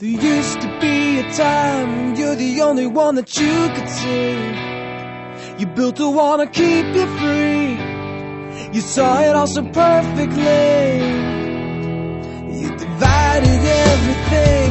There used to be a time when you're the only one that you could see. You built a wall to keep you free. You saw it all so perfectly. You divided everything.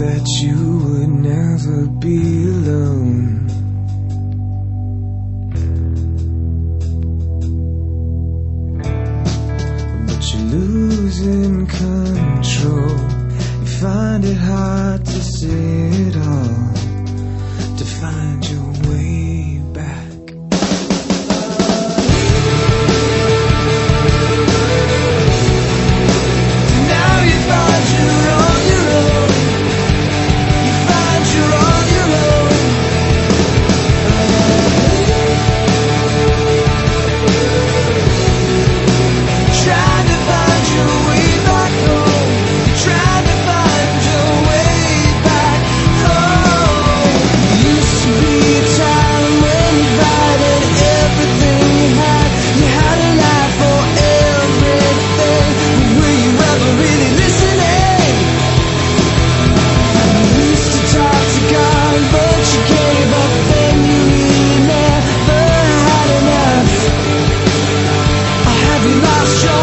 that you would never be alone. But you're losing control. You find it hard to see it all, to find your way. lost your